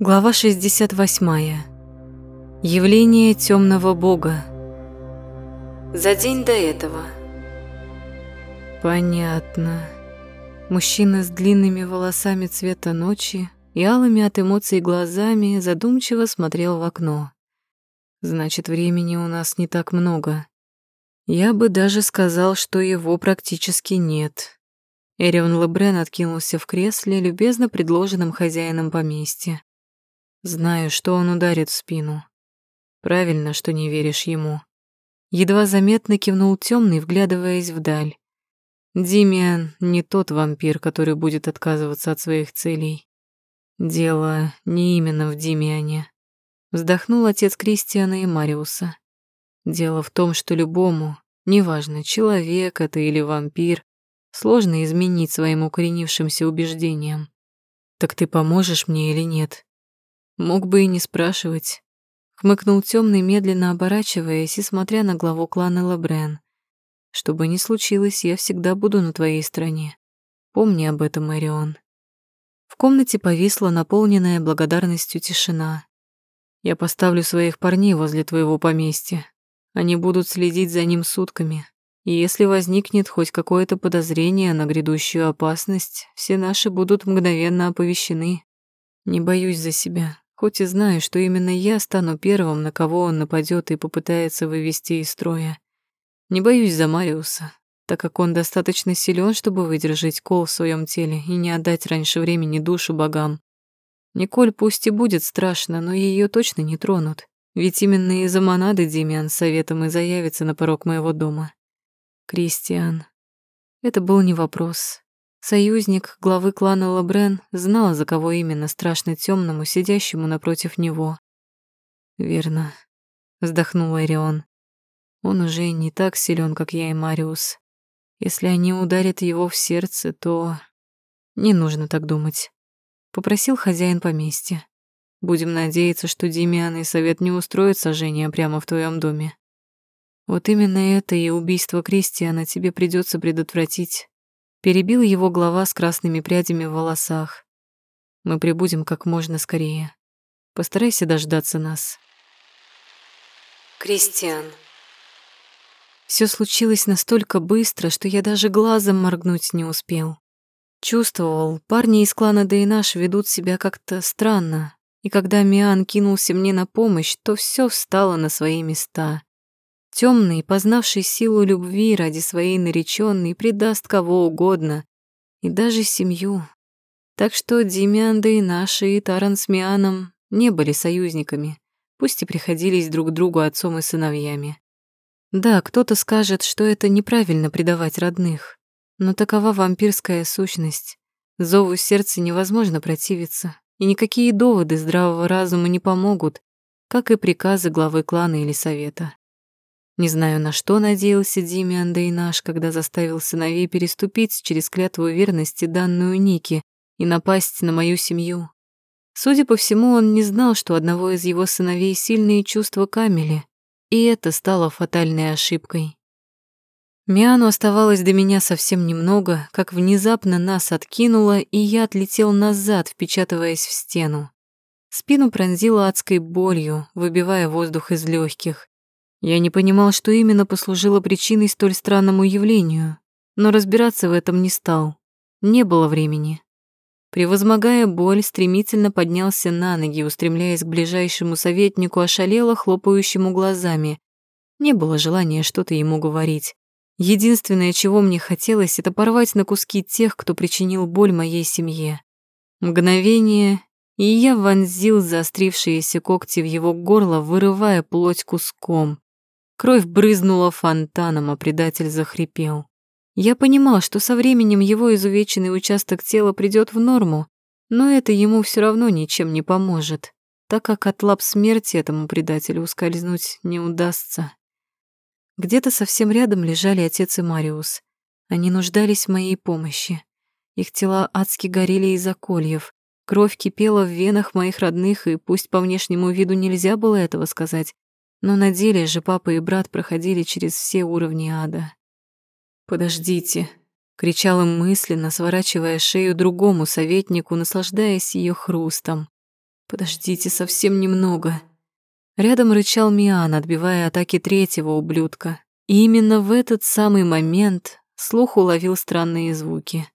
Глава 68. Явление темного бога. За день до этого. Понятно. Мужчина с длинными волосами цвета ночи и алыми от эмоций глазами задумчиво смотрел в окно. Значит, времени у нас не так много. Я бы даже сказал, что его практически нет. Эрион Лебрен откинулся в кресле, любезно предложенным хозяином поместья. Знаю, что он ударит в спину. Правильно, что не веришь ему. Едва заметно кивнул темный, вглядываясь вдаль. Димиан не тот вампир, который будет отказываться от своих целей. Дело не именно в Димиане. Вздохнул отец Кристиана и Мариуса. Дело в том, что любому, неважно, человек это или вампир, сложно изменить своим укоренившимся убеждениям. Так ты поможешь мне или нет? Мог бы и не спрашивать. Хмыкнул темный, медленно оборачиваясь и смотря на главу клана Лабрен. Что бы ни случилось, я всегда буду на твоей стороне. Помни об этом, Марион. В комнате повисла наполненная благодарностью тишина. Я поставлю своих парней возле твоего поместья. Они будут следить за ним сутками. И если возникнет хоть какое-то подозрение на грядущую опасность, все наши будут мгновенно оповещены. Не боюсь за себя, Хоть и знаю, что именно я стану первым, на кого он нападет и попытается вывести из строя. Не боюсь за Мариуса, так как он достаточно силен, чтобы выдержать кол в своем теле и не отдать раньше времени душу богам. Николь пусть и будет страшно, но ее точно не тронут, ведь именно из-за монады Демиан советом и заявится на порог моего дома. Кристиан. Это был не вопрос. Союзник главы клана Лабрен знал, за кого именно страшно темному, сидящему напротив него. «Верно», — вздохнул Эрион. «Он уже не так силен, как я и Мариус. Если они ударят его в сердце, то... Не нужно так думать», — попросил хозяин поместья. «Будем надеяться, что Демиан и Совет не устроят сожжение прямо в твоем доме. Вот именно это и убийство Кристиана тебе придется предотвратить. Перебил его глава с красными прядями в волосах. Мы прибудем как можно скорее. Постарайся дождаться нас. Кристиан. Все случилось настолько быстро, что я даже глазом моргнуть не успел. Чувствовал, парни из клана Дейнаш ведут себя как-то странно, и когда Миан кинулся мне на помощь, то все встало на свои места. Темный, познавший силу любви ради своей нареченной, предаст кого угодно, и даже семью. Так что Демианда и наши, и Таран с Мианом не были союзниками, пусть и приходились друг другу отцом и сыновьями. Да, кто-то скажет, что это неправильно предавать родных, но такова вампирская сущность. Зову сердца невозможно противиться, и никакие доводы здравого разума не помогут, как и приказы главы клана или совета. Не знаю, на что надеялся Димиан Дейнаш, когда заставил сыновей переступить через клятву верности, данную Нике, и напасть на мою семью. Судя по всему, он не знал, что одного из его сыновей сильные чувства Камели, и это стало фатальной ошибкой. Миану оставалось до меня совсем немного, как внезапно нас откинуло, и я отлетел назад, впечатываясь в стену. Спину пронзило адской болью, выбивая воздух из легких. Я не понимал, что именно послужило причиной столь странному явлению, но разбираться в этом не стал. Не было времени. Превозмогая боль, стремительно поднялся на ноги, устремляясь к ближайшему советнику, ошалело хлопающему глазами. Не было желания что-то ему говорить. Единственное, чего мне хотелось, это порвать на куски тех, кто причинил боль моей семье. Мгновение, и я вонзил заострившиеся когти в его горло, вырывая плоть куском. Кровь брызнула фонтаном, а предатель захрипел. Я понимал, что со временем его изувеченный участок тела придёт в норму, но это ему всё равно ничем не поможет, так как от лап смерти этому предателю ускользнуть не удастся. Где-то совсем рядом лежали отец и Мариус. Они нуждались в моей помощи. Их тела адски горели из-за кольев. Кровь кипела в венах моих родных, и пусть по внешнему виду нельзя было этого сказать, но на деле же папа и брат проходили через все уровни ада. «Подождите», — кричал им мысленно, сворачивая шею другому советнику, наслаждаясь ее хрустом. Подождите совсем немного. Рядом рычал Миан, отбивая атаки третьего ублюдка. И именно в этот самый момент слух уловил странные звуки.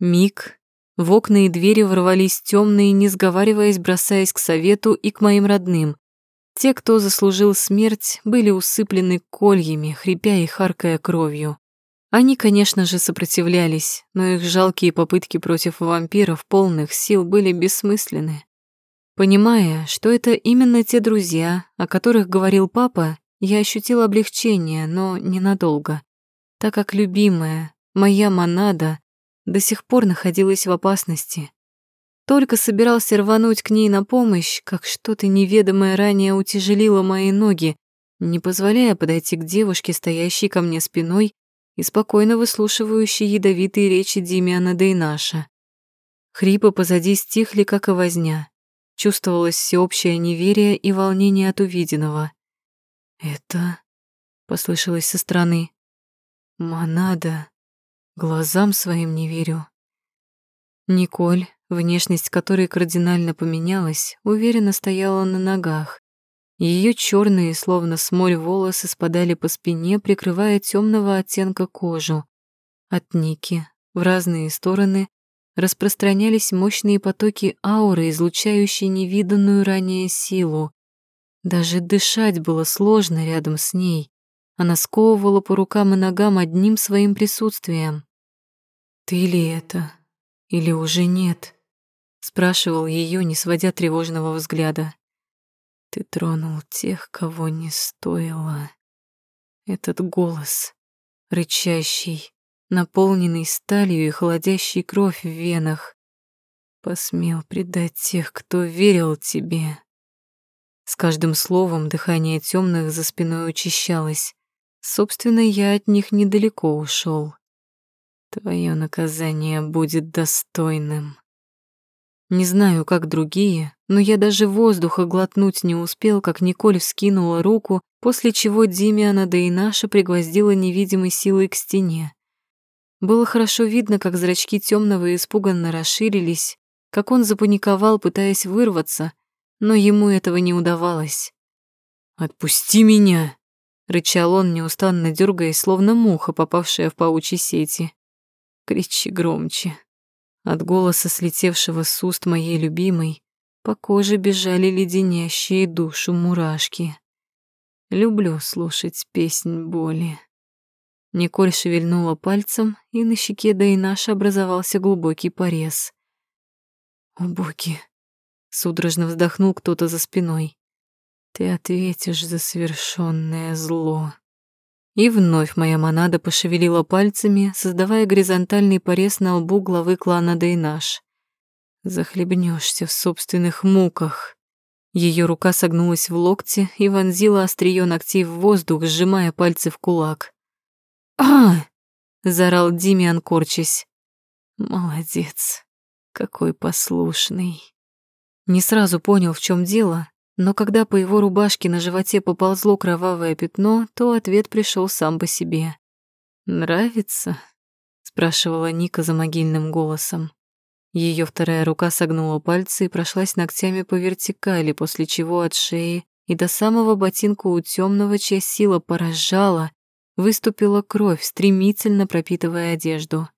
Миг. В окна и двери ворвались темные, не сговариваясь, бросаясь к совету и к моим родным. Те, кто заслужил смерть, были усыплены кольями, хрипя и харкая кровью. Они, конечно же, сопротивлялись, но их жалкие попытки против вампиров полных сил были бессмысленны. Понимая, что это именно те друзья, о которых говорил папа, я ощутила облегчение, но ненадолго, так как любимая, моя монада, до сих пор находилась в опасности. Только собирался рвануть к ней на помощь, как что-то неведомое ранее утяжелило мои ноги, не позволяя подойти к девушке, стоящей ко мне спиной и спокойно выслушивающей ядовитые речи Димиана Дейнаша. Хрипы позади стихли, как и возня. Чувствовалось всеобщее неверие и волнение от увиденного. «Это...» — послышалось со стороны. «Монада. Глазам своим не верю». Николь, внешность которой кардинально поменялась, уверенно стояла на ногах. Ее черные, словно смоль волосы, спадали по спине, прикрывая темного оттенка кожу. От Ники в разные стороны распространялись мощные потоки ауры, излучающие невиданную ранее силу. Даже дышать было сложно рядом с ней. Она сковывала по рукам и ногам одним своим присутствием. «Ты ли это? Или уже нет?» Спрашивал ее, не сводя тревожного взгляда. «Ты тронул тех, кого не стоило». Этот голос, рычащий, наполненный сталью и холодящей кровь в венах. Посмел предать тех, кто верил тебе. С каждым словом дыхание темных за спиной учащалось. Собственно, я от них недалеко ушел. Твое наказание будет достойным. Не знаю, как другие, но я даже воздуха глотнуть не успел, как Николь вскинула руку, после чего Димиана да и наша пригвоздила невидимой силой к стене. Было хорошо видно, как зрачки темного испуганно расширились, как он запаниковал, пытаясь вырваться, но ему этого не удавалось. «Отпусти меня!» — рычал он, неустанно дергаясь, словно муха, попавшая в паучьи сети. «Кричи громче!» От голоса, слетевшего с уст моей любимой, по коже бежали леденящие душу мурашки. Люблю слушать песнь боли. Николь шевельнула пальцем, и на щеке Дайнаша образовался глубокий порез. «О, боги!» — судорожно вздохнул кто-то за спиной. «Ты ответишь за совершенное зло». И вновь моя монада пошевелила пальцами, создавая горизонтальный порез на лбу главы клана Дейнаш. Захлебнешься в собственных муках. Ее рука согнулась в локте и вонзила острие ногтей в воздух, сжимая пальцы в кулак а заорал Димиан, корчась. «Молодец, какой послушный». Не сразу понял, в чем дело, но когда по его рубашке на животе поползло кровавое пятно, то ответ пришел сам по себе. «Нравится?» — спрашивала Ника за могильным голосом. Ее вторая рука согнула пальцы и прошлась ногтями по вертикали, после чего от шеи и до самого ботинка у темного, чья сила поражала, Выступила кровь, стремительно пропитывая одежду.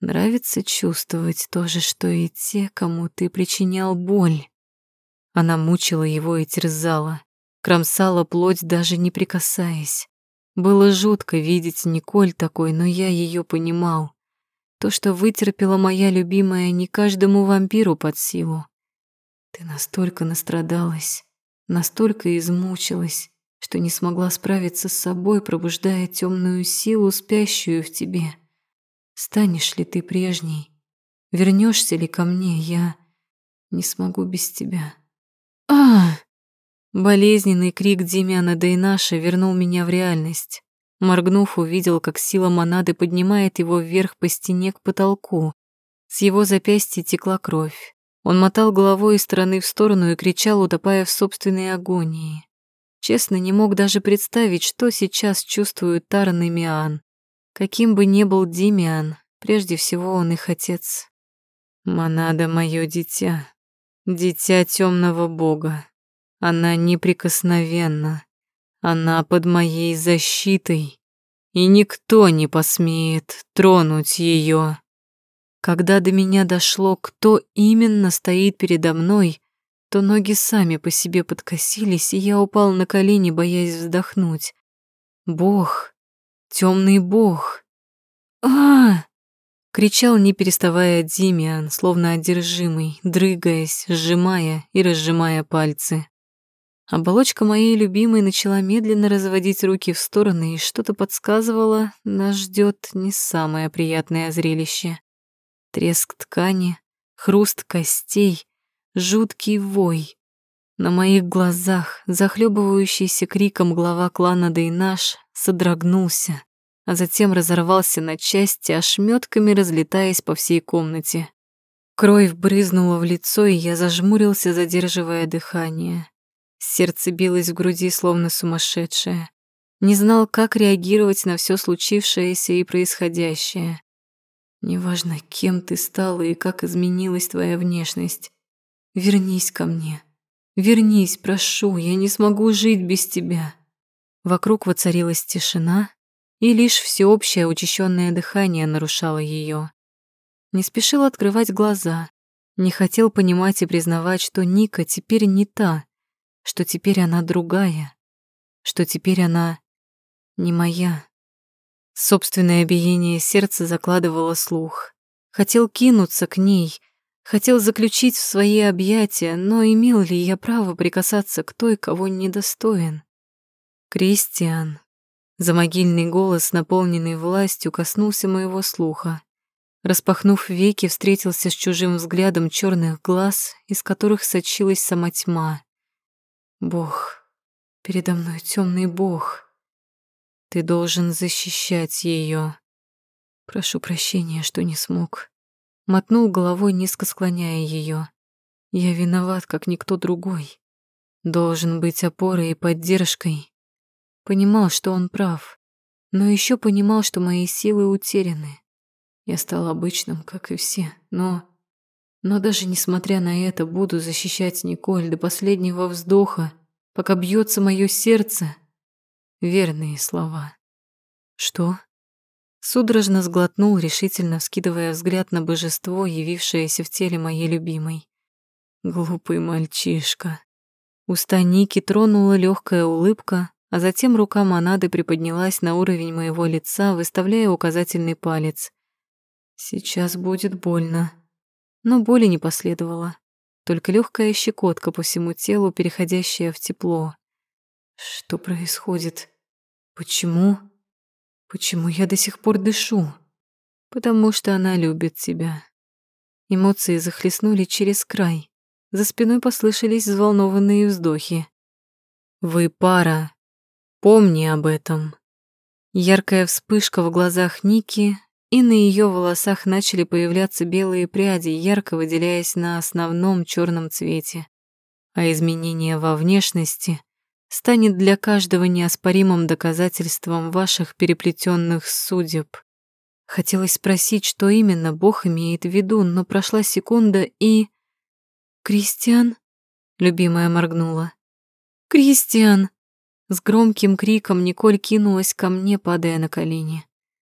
Нравится чувствовать то же, что и те, кому ты причинял боль. Она мучила его и терзала, кромсала плоть, даже не прикасаясь. Было жутко видеть Николь такой, но я ее понимал. То, что вытерпела моя любимая, не каждому вампиру под силу. Ты настолько настрадалась, настолько измучилась, что не смогла справиться с собой, пробуждая темную силу, спящую в тебе. Станешь ли ты прежней? Вернешься ли ко мне? Я не смогу без тебя. А! Болезненный крик Демьяна Дейнаша вернул меня в реальность. Моргнув, увидел, как сила монады поднимает его вверх по стене к потолку. С его запястья текла кровь. Он мотал головой из стороны в сторону и кричал, утопая в собственной агонии. Честно, не мог даже представить, что сейчас чувствуют Таран и Миан. Каким бы ни был Димиан, прежде всего он их отец. «Монада — моё дитя. Дитя темного бога. Она неприкосновенна. Она под моей защитой, и никто не посмеет тронуть ее. Когда до меня дошло, кто именно стоит передо мной, то ноги сами по себе подкосились, и я упал на колени, боясь вздохнуть. Бог, темный бог. А, -а, а кричал, не переставая Димиан, словно одержимый, дрыгаясь, сжимая и разжимая пальцы. Оболочка моей любимой начала медленно разводить руки в стороны, и что-то подсказывало, нас ждет не самое приятное зрелище. Треск ткани, хруст костей, жуткий вой. На моих глазах, захлебывающийся криком глава клана Дейнаш, содрогнулся, а затем разорвался на части, ошметками разлетаясь по всей комнате. Кровь брызнула в лицо, и я зажмурился, задерживая дыхание. Сердце билось в груди, словно сумасшедшее. Не знал, как реагировать на все случившееся и происходящее. Неважно, кем ты стала и как изменилась твоя внешность. Вернись ко мне. Вернись, прошу, я не смогу жить без тебя. Вокруг воцарилась тишина, и лишь всеобщее учащенное дыхание нарушало ее. Не спешил открывать глаза, не хотел понимать и признавать, что Ника теперь не та, что теперь она другая, что теперь она не моя. Собственное биение сердца закладывало слух. Хотел кинуться к ней, хотел заключить в свои объятия, но имел ли я право прикасаться к той, кого недостоин? Кристиан. Замогильный голос, наполненный властью, коснулся моего слуха. Распахнув веки, встретился с чужим взглядом черных глаз, из которых сочилась сама тьма. Бог, передо мной темный бог. Ты должен защищать ее. Прошу прощения, что не смог. Мотнул головой, низко склоняя ее. Я виноват, как никто другой. Должен быть опорой и поддержкой. Понимал, что он прав, но еще понимал, что мои силы утеряны. Я стал обычным, как и все, но... Но даже несмотря на это, буду защищать Николь до последнего вздоха, пока бьется мое сердце. Верные слова. Что? Судорожно сглотнул, решительно вскидывая взгляд на божество, явившееся в теле моей любимой. Глупый мальчишка. Уста Ники тронула легкая улыбка, а затем рука монады приподнялась на уровень моего лица, выставляя указательный палец. Сейчас будет больно. Но боли не последовало, только легкая щекотка по всему телу, переходящая в тепло. Что происходит? Почему? Почему я до сих пор дышу? Потому что она любит тебя. Эмоции захлестнули через край. За спиной послышались взволнованные вздохи. Вы пара, Помни об этом. Яркая вспышка в глазах Ники, и на ее волосах начали появляться белые пряди, ярко выделяясь на основном черном цвете. А изменение во внешности станет для каждого неоспоримым доказательством ваших переплетенных судеб. Хотелось спросить, что именно Бог имеет в виду, но прошла секунда и... «Кристиан?» — любимая моргнула. «Кристиан!» С громким криком Николь кинулась ко мне, падая на колени.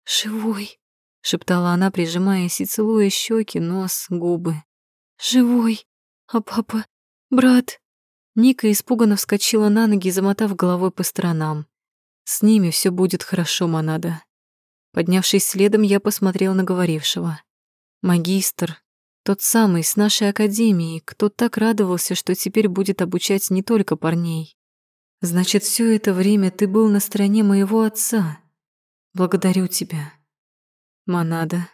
«Живой!» — шептала она, прижимаясь и целуя щеки, нос, губы. «Живой! А папа? Брат?» Ника испуганно вскочила на ноги, замотав головой по сторонам. «С ними все будет хорошо, Монада». Поднявшись следом, я посмотрел на говорившего. Магистр, тот самый с нашей академии, кто так радовался, что теперь будет обучать не только парней. Значит, все это время ты был на стороне моего отца. Благодарю тебя. Монада.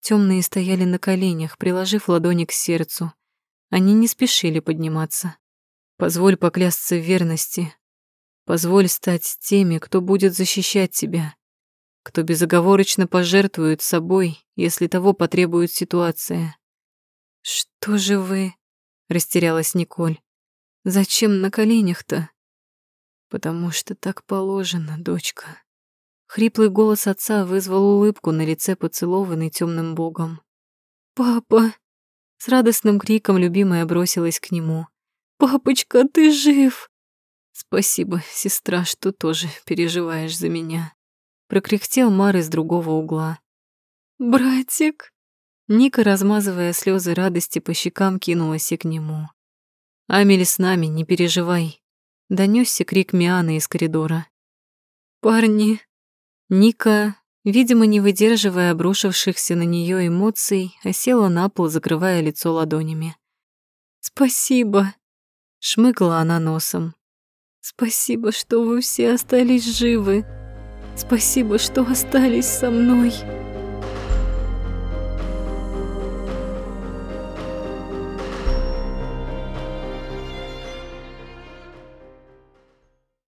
Темные стояли на коленях, приложив ладони к сердцу. Они не спешили подниматься. Позволь поклясться в верности. Позволь стать теми, кто будет защищать тебя, кто безоговорочно пожертвует собой, если того потребует ситуация. Что же вы? растерялась Николь. Зачем на коленях-то? Потому что так положено, дочка. Хриплый голос отца вызвал улыбку на лице поцелованной темным богом. «Папа!» С радостным криком любимая бросилась к нему. «Папочка, ты жив!» «Спасибо, сестра, что тоже переживаешь за меня», — прокряхтел Мар из другого угла. «Братик!» Ника, размазывая слезы радости по щекам, кинулась и к нему. «Амели с нами, не переживай», — донесся крик Мианы из коридора. «Парни!» Ника, видимо, не выдерживая обрушившихся на нее эмоций, осела на пол, закрывая лицо ладонями. «Спасибо!» — шмыгала она носом. «Спасибо, что вы все остались живы. Спасибо, что остались со мной».